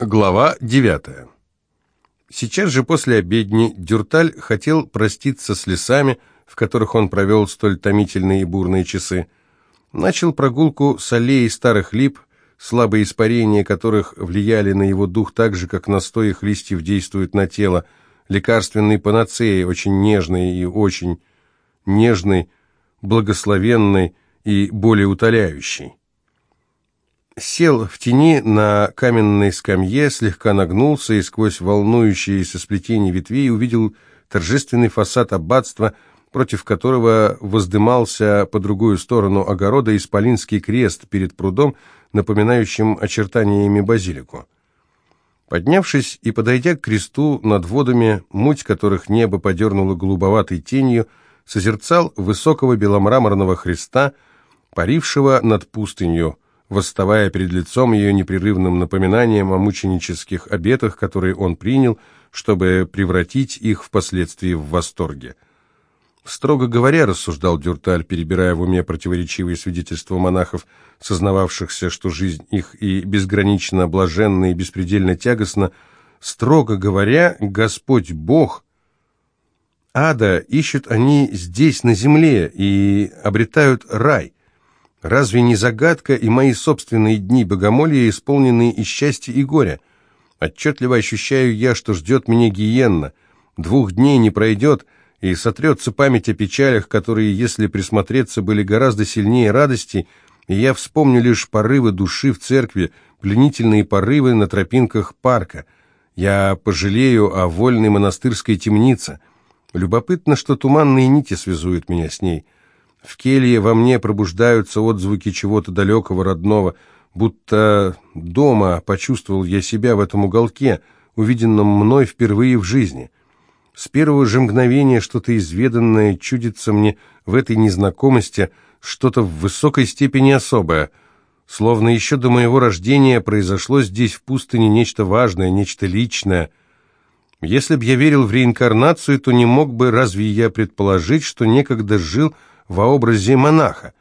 Глава 9. Сейчас же после обедни Дюрталь хотел проститься с лесами, в которых он провел столь томительные и бурные часы. Начал прогулку с аллеей старых лип, слабые испарения которых влияли на его дух так же, как настой их листьев действует на тело, лекарственной панацеей, очень нежной и очень нежной, благословенной и более утоляющей сел в тени на каменной скамье, слегка нагнулся и сквозь волнующиеся сплетения ветвей увидел торжественный фасад аббатства, против которого воздымался по другую сторону огорода исполинский крест перед прудом, напоминающим очертаниями базилику. Поднявшись и подойдя к кресту над водами, муть которых небо подернуло голубоватой тенью, созерцал высокого беломраморного Христа, парившего над пустынью, восставая перед лицом ее непрерывным напоминанием о мученических обетах, которые он принял, чтобы превратить их впоследствии в восторге. Строго говоря, рассуждал Дюрталь, перебирая в уме противоречивые свидетельства монахов, сознававшихся, что жизнь их и безгранично блаженна и беспредельно тягостна, строго говоря, Господь Бог – ада ищут они здесь, на земле, и обретают рай. Разве не загадка и мои собственные дни богомолия, исполненные и счастья, и горя? Отчетливо ощущаю я, что ждет меня гиенна. Двух дней не пройдет, и сотрется память о печалях, которые, если присмотреться, были гораздо сильнее радости, и я вспомню лишь порывы души в церкви, пленительные порывы на тропинках парка. Я пожалею о вольной монастырской темнице. Любопытно, что туманные нити связуют меня с ней — в келье во мне пробуждаются отзвуки чего-то далекого, родного, будто дома почувствовал я себя в этом уголке, увиденном мной впервые в жизни. С первого же мгновения что-то изведанное чудится мне в этой незнакомости, что-то в высокой степени особое, словно еще до моего рождения произошло здесь в пустыне нечто важное, нечто личное. Если б я верил в реинкарнацию, то не мог бы разве я предположить, что некогда жил во образе монаха.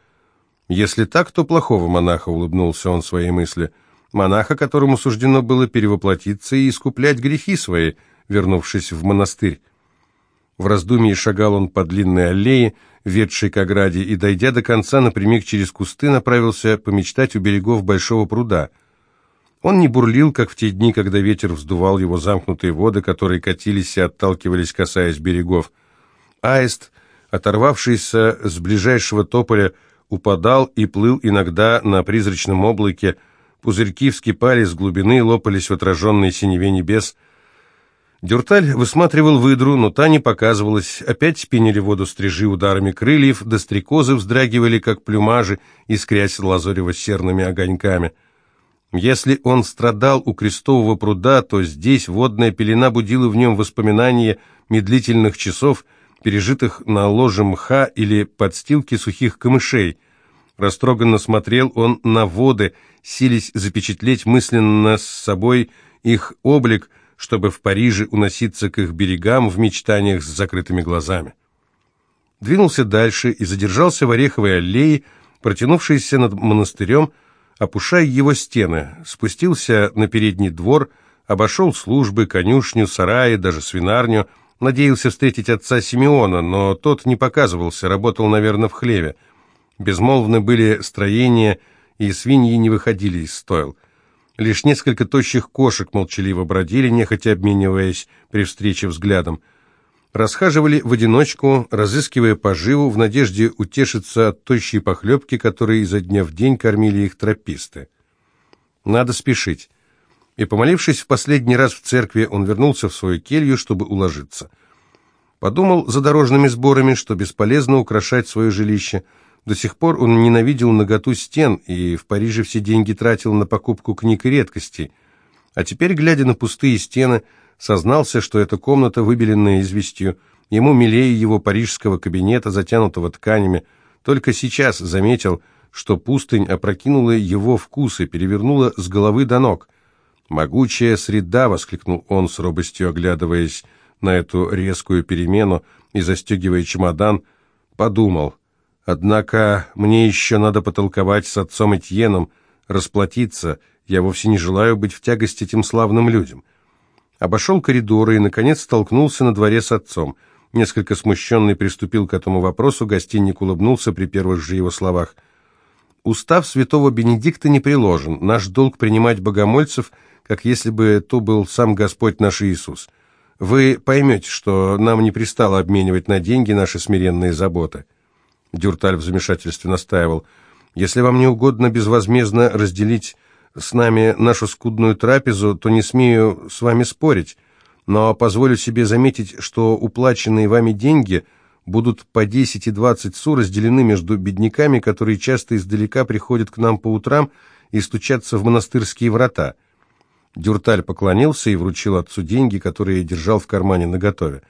Если так, то плохого монаха, улыбнулся он своей мысли. Монаха, которому суждено было перевоплотиться и искуплять грехи свои, вернувшись в монастырь. В раздумье шагал он по длинной аллее, ведшей к ограде, и, дойдя до конца, напрямик через кусты, направился помечтать у берегов большого пруда. Он не бурлил, как в те дни, когда ветер вздувал его замкнутые воды, которые катились и отталкивались, касаясь берегов. Аист оторвавшийся с ближайшего тополя, упадал и плыл иногда на призрачном облаке, пузырьки вскипали с глубины, лопались в отраженной синеве небес. Дюрталь высматривал выдру, но та не показывалась, опять пенили воду стрижи ударами крыльев, да стрекозы вздрагивали, как плюмажи, искрясь лазорево-серными огоньками. Если он страдал у крестового пруда, то здесь водная пелена будила в нем воспоминания медлительных часов — пережитых на ложе мха или подстилке сухих камышей. Растроганно смотрел он на воды, сились запечатлеть мысленно с собой их облик, чтобы в Париже уноситься к их берегам в мечтаниях с закрытыми глазами. Двинулся дальше и задержался в Ореховой аллее, протянувшейся над монастырем, опушая его стены, спустился на передний двор, обошел службы, конюшню, сараи, даже свинарню, Надеялся встретить отца Симеона, но тот не показывался, работал, наверное, в хлеве. Безмолвны были строения, и свиньи не выходили из стойл. Лишь несколько тощих кошек молчаливо бродили, нехотя обмениваясь при встрече взглядом. Расхаживали в одиночку, разыскивая поживу, в надежде утешиться от тощей похлебки, которые изо дня в день кормили их трописты. Надо спешить и, помолившись в последний раз в церкви, он вернулся в свою келью, чтобы уложиться. Подумал за дорожными сборами, что бесполезно украшать свое жилище. До сих пор он ненавидел наготу стен и в Париже все деньги тратил на покупку книг и редкостей. А теперь, глядя на пустые стены, сознался, что эта комната, выбеленная известью, ему милее его парижского кабинета, затянутого тканями. Только сейчас заметил, что пустынь опрокинула его вкусы, перевернула с головы до ног – «Могучая среда!» — воскликнул он с робостью, оглядываясь на эту резкую перемену и застегивая чемодан, подумал. «Однако мне еще надо потолковать с отцом Этьеном, расплатиться, Я вовсе не желаю быть в тягость этим славным людям. Обошел коридоры и, наконец, столкнулся на дворе с отцом. Несколько смущенный приступил к этому вопросу, гостиник улыбнулся при первых же его словах. «Устав святого Бенедикта не приложен. Наш долг принимать богомольцев, как если бы то был сам Господь наш Иисус. Вы поймете, что нам не пристало обменивать на деньги наши смиренные заботы». Дюрталь в замешательстве настаивал. «Если вам не угодно безвозмездно разделить с нами нашу скудную трапезу, то не смею с вами спорить, но позволю себе заметить, что уплаченные вами деньги будут по 10 и 20 су разделены между бедняками, которые часто издалека приходят к нам по утрам и стучатся в монастырские врата». Дюрталь поклонился и вручил отцу деньги, которые держал в кармане наготове.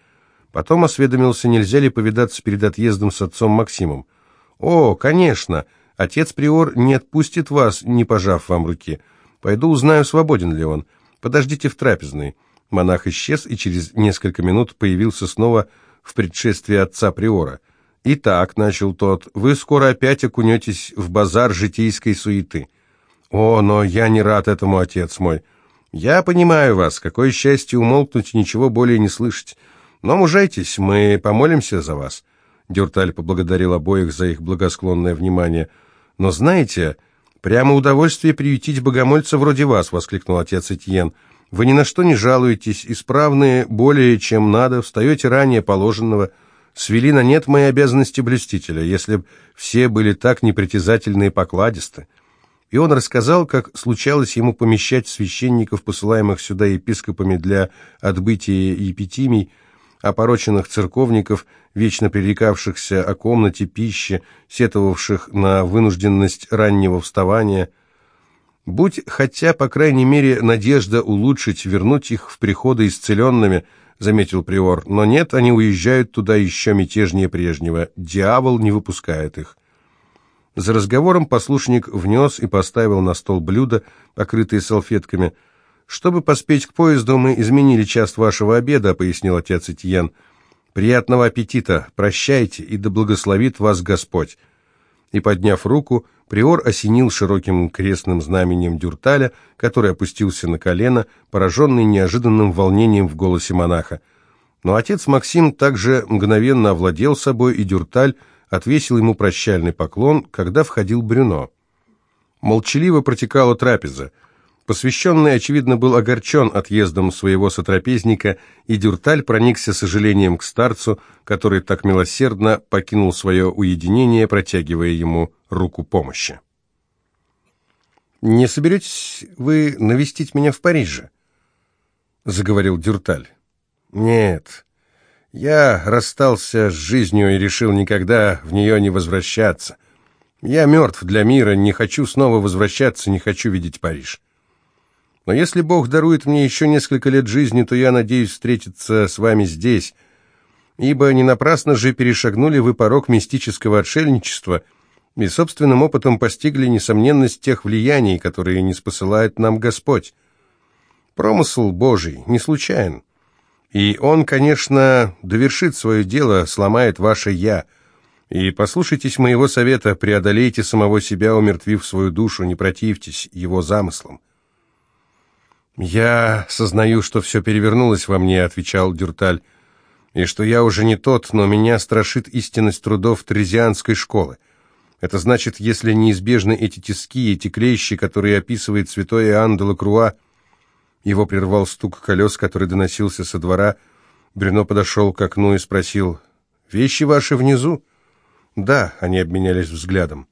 Потом осведомился, нельзя ли повидаться перед отъездом с отцом Максимом. «О, конечно! Отец Приор не отпустит вас, не пожав вам руки. Пойду узнаю, свободен ли он. Подождите в трапезной». Монах исчез и через несколько минут появился снова в предшествии отца Приора. «Итак», — начал тот, — «вы скоро опять окунетесь в базар житейской суеты». «О, но я не рад этому, отец мой». «Я понимаю вас. Какое счастье умолкнуть и ничего более не слышать. Но мужайтесь, мы помолимся за вас». Дюрталь поблагодарил обоих за их благосклонное внимание. «Но знаете, прямо удовольствие приютить богомольца вроде вас», — воскликнул отец Этьен. «Вы ни на что не жалуетесь, исправные более чем надо, встаете ранее положенного, свели на нет мои обязанности блюстителя, если б все были так непритязательны и покладисты». И он рассказал, как случалось ему помещать священников, посылаемых сюда епископами для отбытия епитимий, опороченных церковников, вечно пререкавшихся о комнате пищи, сетовавших на вынужденность раннего вставания. Будь хотя, по крайней мере, надежда улучшить, вернуть их в приходы исцеленными, заметил приор, но нет, они уезжают туда еще мятежнее прежнего, дьявол не выпускает их. За разговором послушник внес и поставил на стол блюда, покрытые салфетками. «Чтобы поспеть к поезду, мы изменили час вашего обеда», — пояснил отец Этьен. «Приятного аппетита! Прощайте, и да благословит вас Господь!» И, подняв руку, приор осенил широким крестным знаменем дюрталя, который опустился на колено, пораженный неожиданным волнением в голосе монаха. Но отец Максим также мгновенно овладел собой, и дюрталь отвесил ему прощальный поклон, когда входил Брюно. Молчаливо протекала трапеза. Посвященный, очевидно, был огорчен отъездом своего сотрапезника, и Дюрталь проникся сожалением к старцу, который так милосердно покинул свое уединение, протягивая ему руку помощи. «Не соберетесь вы навестить меня в Париже?» — заговорил Дюрталь. «Нет, я расстался с жизнью и решил никогда в нее не возвращаться. Я мертв для мира, не хочу снова возвращаться, не хочу видеть Париж. Но если Бог дарует мне еще несколько лет жизни, то я надеюсь встретиться с вами здесь, ибо не напрасно же перешагнули вы порог мистического отшельничества и собственным опытом постигли несомненность тех влияний, которые не спосылает нам Господь. Промысл Божий не случайен. И он, конечно, довершит свое дело, сломает ваше «я». И послушайтесь моего совета, преодолейте самого себя, умертвив свою душу, не противьтесь его замыслам. «Я сознаю, что все перевернулось во мне», — отвечал Дюрталь, «и что я уже не тот, но меня страшит истинность трудов Трезианской школы. Это значит, если неизбежны эти тиски, эти клещи, которые описывает святой Иоанн де Лакруа, — его прервал стук колес, который доносился со двора. Брюно подошел к окну и спросил, «Вещи ваши внизу?» «Да», — они обменялись взглядом.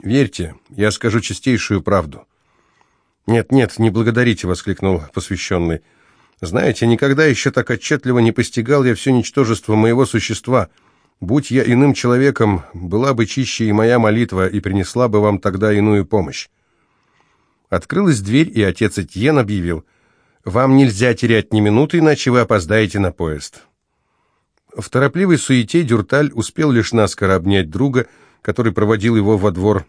«Верьте, я скажу чистейшую правду». «Нет, нет, не благодарите», — воскликнул посвященный. «Знаете, никогда еще так отчетливо не постигал я все ничтожество моего существа. Будь я иным человеком, была бы чище и моя молитва, и принесла бы вам тогда иную помощь. Открылась дверь, и отец Этьен объявил, «Вам нельзя терять ни минуты, иначе вы опоздаете на поезд». В торопливой суете Дюрталь успел лишь наскоро обнять друга, который проводил его во двор.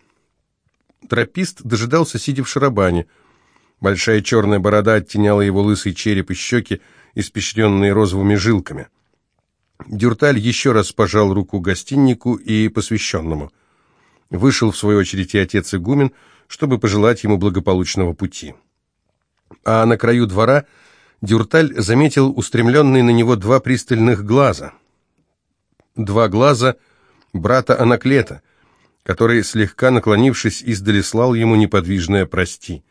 Тропист дожидался, сидя в шарабане. Большая черная борода оттеняла его лысый череп и щеки, испещренные розовыми жилками. Дюрталь еще раз пожал руку гостиннику и посвященному. Вышел, в свою очередь, и отец игумен, чтобы пожелать ему благополучного пути. А на краю двора Дюрталь заметил устремленные на него два пристальных глаза. Два глаза брата Анаклета, который, слегка наклонившись, издали слал ему неподвижное «прости».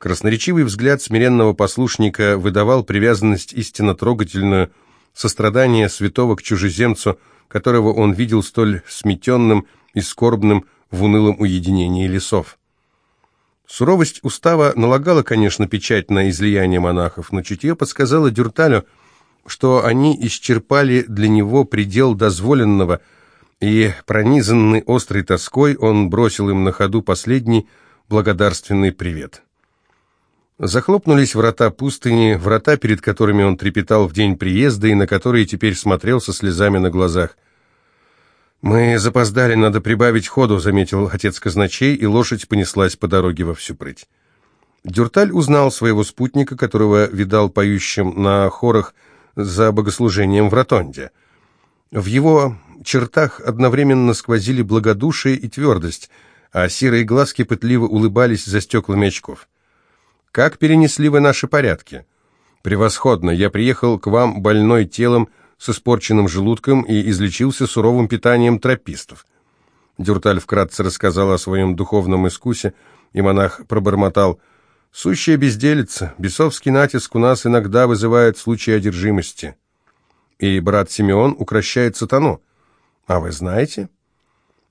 Красноречивый взгляд смиренного послушника выдавал привязанность истинно трогательную, сострадание святого к чужеземцу, которого он видел столь сметенным и скорбным в унылом уединении лесов. Суровость устава налагала, конечно, печать на излияние монахов, но чутье подсказало Дюрталю, что они исчерпали для него предел дозволенного, и, пронизанный острой тоской, он бросил им на ходу последний благодарственный привет. Захлопнулись врата пустыни, врата, перед которыми он трепетал в день приезда и на которые теперь смотрел со слезами на глазах. «Мы запоздали, надо прибавить ходу», — заметил отец казначей, и лошадь понеслась по дороге во всю прыть. Дюрталь узнал своего спутника, которого видал поющим на хорах за богослужением в ротонде. В его чертах одновременно сквозили благодушие и твердость, а серые глазки пытливо улыбались за стеклами очков. Как перенесли вы наши порядки? Превосходно. Я приехал к вам больной телом, с испорченным желудком и излечился суровым питанием тропистов. Дюрталь вкратце рассказал о своем духовном искусе, и монах пробормотал «Сущая безделица, бесовский натиск у нас иногда вызывает случаи одержимости». И брат Симеон укращает сатану. А вы знаете?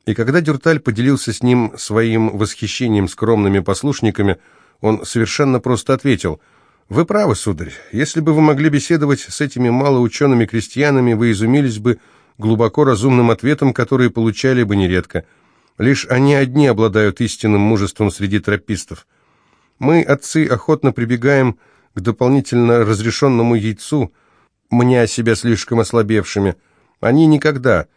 И когда Дюрталь поделился с ним своим восхищением скромными послушниками, он совершенно просто ответил, «Вы правы, сударь. Если бы вы могли беседовать с этими малоучеными крестьянами, вы изумились бы глубоко разумным ответом, который получали бы нередко. Лишь они одни обладают истинным мужеством среди тропистов. Мы, отцы, охотно прибегаем к дополнительно разрешенному яйцу, меня себя слишком ослабевшими. Они никогда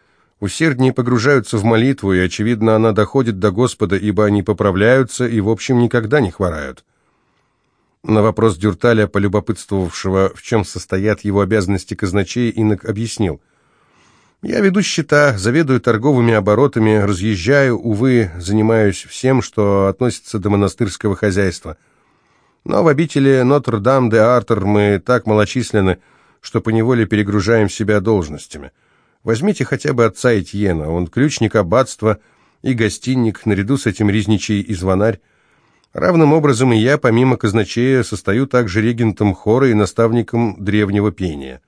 усерднее погружаются в молитву, и, очевидно, она доходит до Господа, ибо они поправляются и, в общем, никогда не хворают. На вопрос Дюрталя, полюбопытствовавшего, в чем состоят его обязанности казначея, инок объяснил. «Я веду счета, заведую торговыми оборотами, разъезжаю, увы, занимаюсь всем, что относится до монастырского хозяйства. Но в обители Нотр-Дам-де-Артер мы так малочисленны, что поневоле перегружаем себя должностями». Возьмите хотя бы отца Этьена, он ключник аббатства и гостинник, наряду с этим ризничий и звонарь. Равным образом и я, помимо казначея, состою также регентом хора и наставником древнего пения.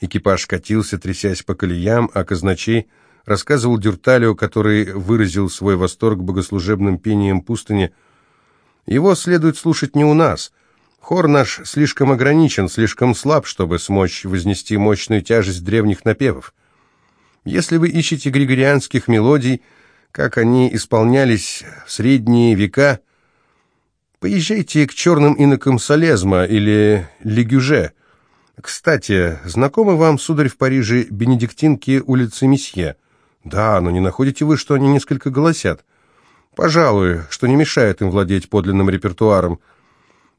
Экипаж катился, трясясь по колеям, а казначей рассказывал Дюрталио, который выразил свой восторг богослужебным пением пустыни. Его следует слушать не у нас. Хор наш слишком ограничен, слишком слаб, чтобы смочь вознести мощную тяжесть древних напевов. Если вы ищете григорианских мелодий, как они исполнялись в средние века, поезжайте к черным инокам Солезма или Легюже. Кстати, знакомы вам, сударь, в Париже бенедиктинки улицы Месье? Да, но не находите вы, что они несколько голосят? Пожалуй, что не мешает им владеть подлинным репертуаром.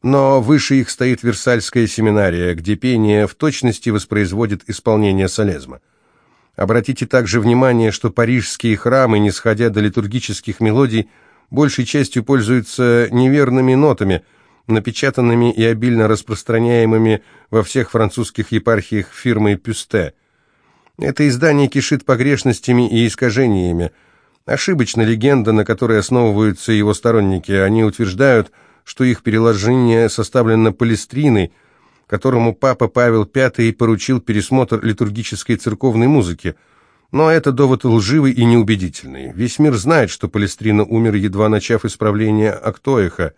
Но выше их стоит Версальская семинария, где пение в точности воспроизводит исполнение Солезма. Обратите также внимание, что парижские храмы, не сходя до литургических мелодий, большей частью пользуются неверными нотами, напечатанными и обильно распространяемыми во всех французских епархиях фирмой «Пюсте». Это издание кишит погрешностями и искажениями. Ошибочна легенда, на которой основываются его сторонники. Они утверждают, что их переложение составлено полистриной, которому папа Павел V поручил пересмотр литургической церковной музыки. Но это довод лживый и неубедительный. Весь мир знает, что Палестрина умер, едва начав исправление Актоиха.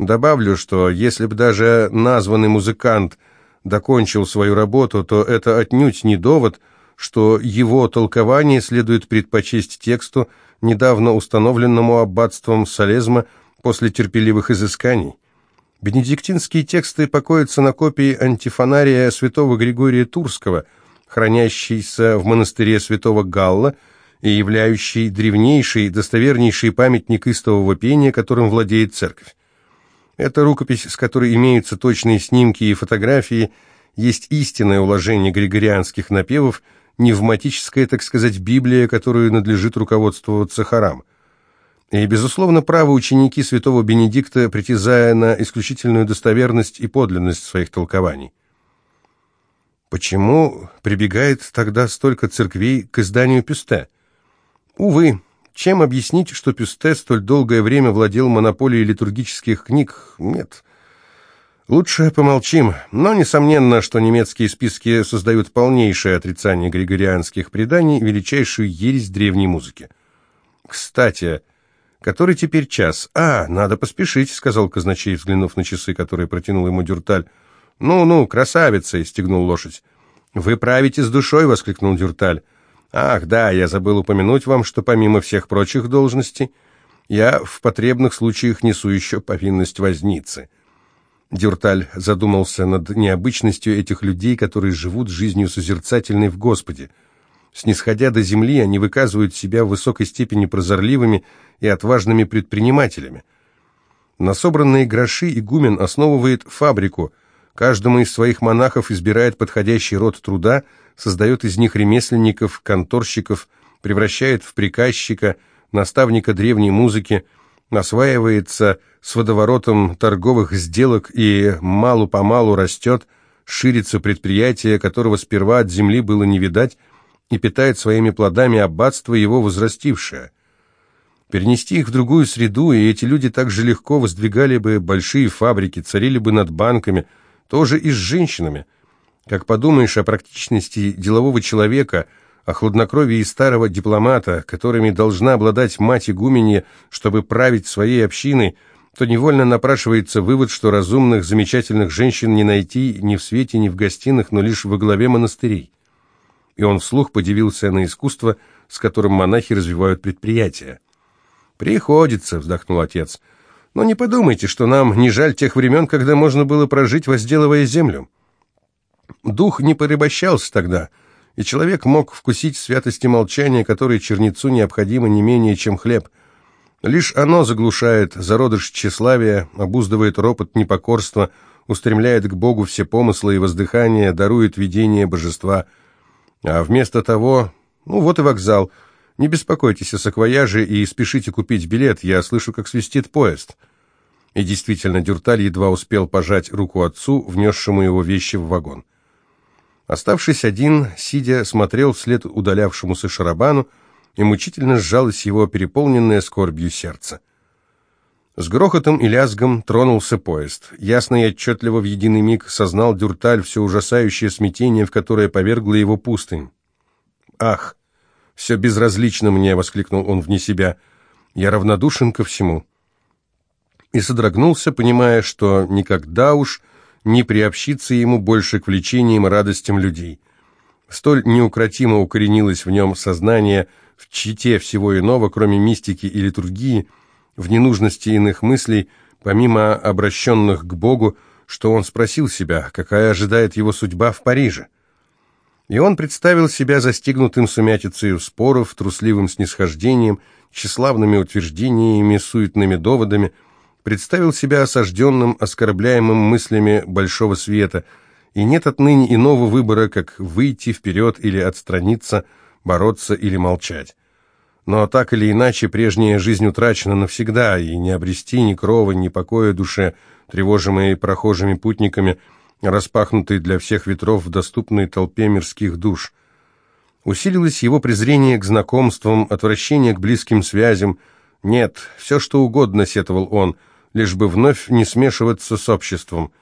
Добавлю, что если бы даже названный музыкант докончил свою работу, то это отнюдь не довод, что его толкование следует предпочесть тексту, недавно установленному аббатством Солезма после терпеливых изысканий. Бенедиктинские тексты покоятся на копии антифонария святого Григория Турского, хранящейся в монастыре святого Галла и являющий древнейший, достовернейший памятник истового пения, которым владеет церковь. Эта рукопись, с которой имеются точные снимки и фотографии, есть истинное уложение григорианских напевов, невматическая, так сказать, Библия, которую надлежит руководствоваться хорам. И, безусловно, правы ученики святого Бенедикта, притязая на исключительную достоверность и подлинность своих толкований. Почему прибегает тогда столько церквей к изданию Пюсте? Увы, чем объяснить, что Пюсте столь долгое время владел монополией литургических книг? Нет. Лучше помолчим, но несомненно, что немецкие списки создают полнейшее отрицание григорианских преданий, величайшую ересь древней музыки. Кстати, который теперь час? А, надо поспешить, сказал казначей, взглянув на часы, которые протянул ему Дюрталь. Ну-ну, красавица, истегнул лошадь. Вы правите с душой, воскликнул Дюрталь. Ах, да, я забыл упомянуть вам, что помимо всех прочих должностей, я в потребных случаях несу еще повинность возницы. Дюрталь задумался над необычностью этих людей, которые живут жизнью созерцательной в Господе. Снисходя до земли, они выказывают себя в высокой степени прозорливыми и отважными предпринимателями. На собранные гроши игумен основывает фабрику, каждому из своих монахов избирает подходящий род труда, создает из них ремесленников, конторщиков, превращает в приказчика, наставника древней музыки, осваивается с водоворотом торговых сделок и малу-помалу растет, ширится предприятие, которого сперва от земли было не видать, и питает своими плодами аббатство его возрастившее. Перенести их в другую среду, и эти люди так же легко воздвигали бы большие фабрики, царили бы над банками, тоже и с женщинами. Как подумаешь о практичности делового человека, о хладнокровии старого дипломата, которыми должна обладать мать игуменья, чтобы править своей общиной, то невольно напрашивается вывод, что разумных, замечательных женщин не найти ни в свете, ни в гостиных, но лишь во главе монастырей. И он вслух подивился на искусство, с которым монахи развивают предприятия. «Приходится», — вздохнул отец. «Но не подумайте, что нам не жаль тех времен, когда можно было прожить, возделывая землю. Дух не порыбощался тогда, и человек мог вкусить святости молчания, которое чернецу необходимо не менее, чем хлеб. Лишь оно заглушает зародыш тщеславия, обуздывает ропот непокорства, устремляет к Богу все помыслы и воздыхания, дарует видение божества. А вместо того, ну вот и вокзал — не беспокойтесь о саквояже и спешите купить билет, я слышу, как свистит поезд». И действительно, Дюрталь едва успел пожать руку отцу, внесшему его вещи в вагон. Оставшись один, сидя, смотрел вслед удалявшемуся шарабану, и мучительно сжалось его переполненное скорбью сердце. С грохотом и лязгом тронулся поезд. Ясно и отчетливо в единый миг сознал Дюрталь все ужасающее смятение, в которое повергла его пустынь. «Ах!» «Все безразлично мне!» — воскликнул он вне себя. «Я равнодушен ко всему». И содрогнулся, понимая, что никогда уж не приобщится ему больше к влечениям и радостям людей. Столь неукротимо укоренилось в нем сознание в чите всего иного, кроме мистики и литургии, в ненужности иных мыслей, помимо обращенных к Богу, что он спросил себя, какая ожидает его судьба в Париже. И он представил себя застигнутым сумятицей споров, трусливым снисхождением, тщеславными утверждениями, суетными доводами, представил себя осажденным, оскорбляемым мыслями большого света, и нет отныне иного выбора, как выйти вперед или отстраниться, бороться или молчать. Но так или иначе, прежняя жизнь утрачена навсегда, и не обрести ни крова, ни покоя душе, тревожимые прохожими путниками – распахнутый для всех ветров в доступной толпе мирских душ. Усилилось его презрение к знакомствам, отвращение к близким связям. Нет, все что угодно, сетовал он, лишь бы вновь не смешиваться с обществом.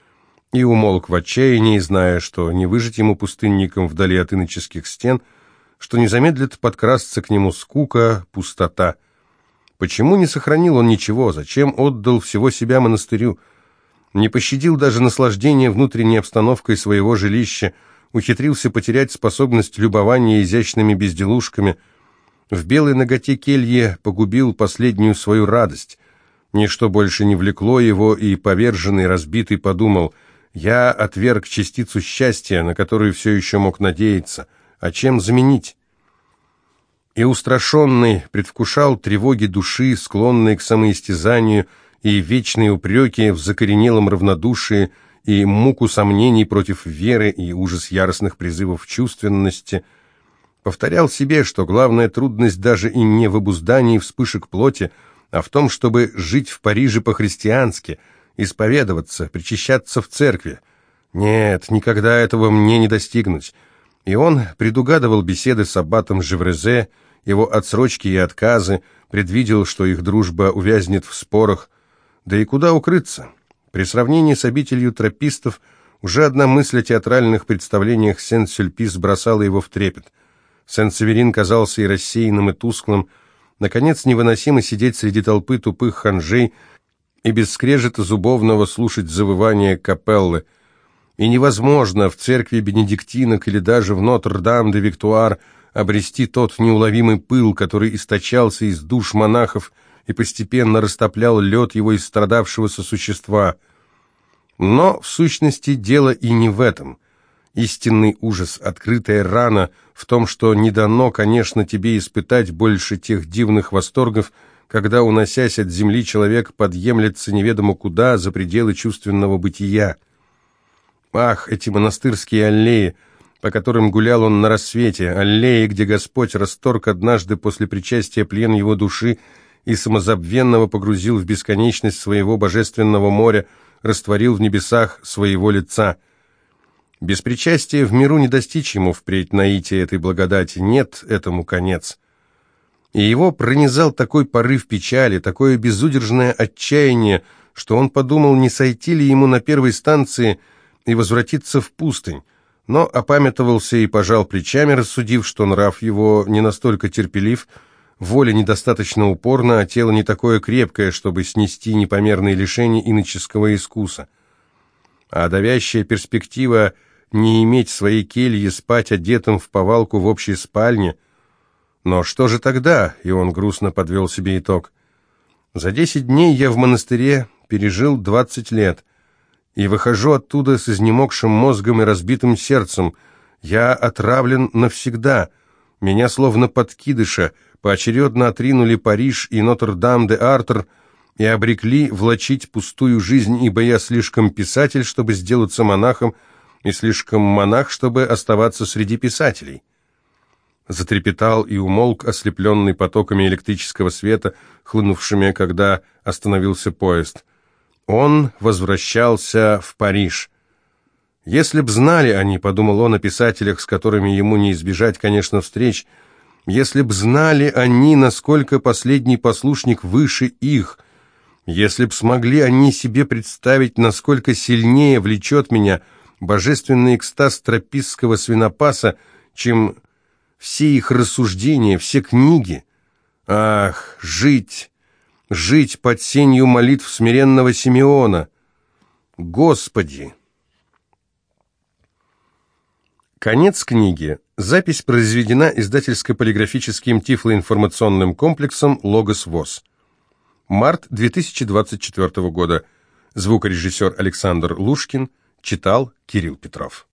И умолк в отчаянии, зная, что не выжить ему пустынником вдали от иноческих стен, что не замедлит подкрасться к нему скука, пустота. Почему не сохранил он ничего, зачем отдал всего себя монастырю, не пощадил даже наслаждение внутренней обстановкой своего жилища, ухитрился потерять способность любования изящными безделушками. В белой ноготе келье погубил последнюю свою радость. Ничто больше не влекло его, и поверженный, разбитый подумал, «Я отверг частицу счастья, на которую все еще мог надеяться. А чем заменить?» И устрашенный предвкушал тревоги души, склонные к самоистязанию, и вечные упреки в закоренелом равнодушии, и муку сомнений против веры, и ужас яростных призывов чувственности. Повторял себе, что главная трудность даже и не в обуздании вспышек плоти, а в том, чтобы жить в Париже по-христиански, исповедоваться, причащаться в церкви. Нет, никогда этого мне не достигнуть. И он предугадывал беседы с аббатом Живрезе, его отсрочки и отказы, предвидел, что их дружба увязнет в спорах. Да и куда укрыться? При сравнении с обителью тропистов уже одна мысль о театральных представлениях Сен-Сюльпис бросала его в трепет. Сен-Северин казался и рассеянным, и тусклым. Наконец, невыносимо сидеть среди толпы тупых ханжей и без скрежета зубовного слушать завывание капеллы. И невозможно в церкви бенедиктинок или даже в Нотр-Дам-де-Виктуар обрести тот неуловимый пыл, который источался из душ монахов и постепенно растоплял лед его истрадавшегося существа. Но, в сущности, дело и не в этом. Истинный ужас, открытая рана в том, что не дано, конечно, тебе испытать больше тех дивных восторгов, когда, уносясь от земли, человек подъемлется неведомо куда, за пределы чувственного бытия. Ах, эти монастырские аллеи, по которым гулял он на рассвете, аллеи, где Господь расторг однажды после причастия плен его души и самозабвенного погрузил в бесконечность своего божественного моря, растворил в небесах своего лица. Без причастия в миру не достичь ему впредь наития этой благодати, нет этому конец. И его пронизал такой порыв печали, такое безудержное отчаяние, что он подумал, не сойти ли ему на первой станции и возвратиться в пустынь, но опамятовался и пожал плечами, рассудив, что нрав его не настолько терпелив, воля недостаточно упорна, а тело не такое крепкое, чтобы снести непомерные лишения иноческого искуса. А давящая перспектива не иметь своей кельи, спать одетым в повалку в общей спальне. Но что же тогда? И он грустно подвел себе итог. За десять дней я в монастыре пережил двадцать лет — и выхожу оттуда с изнемогшим мозгом и разбитым сердцем. Я отравлен навсегда. Меня словно подкидыша поочередно отринули Париж и Нотр-Дам-де-Артр и обрекли влачить пустую жизнь, ибо я слишком писатель, чтобы сделаться монахом, и слишком монах, чтобы оставаться среди писателей. Затрепетал и умолк, ослепленный потоками электрического света, хлынувшими, когда остановился поезд. Он возвращался в Париж. Если б знали они, подумал он о писателях, с которыми ему не избежать, конечно, встреч, если б знали они, насколько последний послушник выше их, если б смогли они себе представить, насколько сильнее влечет меня божественный экстаз тропистского свинопаса, чем все их рассуждения, все книги. Ах, жить! Жить под сенью молитв смиренного Симеона. Господи! Конец книги. Запись произведена издательско-полиграфическим тифлоинформационным комплексом «Логос ВОЗ». Март 2024 года. Звукорежиссер Александр Лушкин. Читал Кирилл Петров.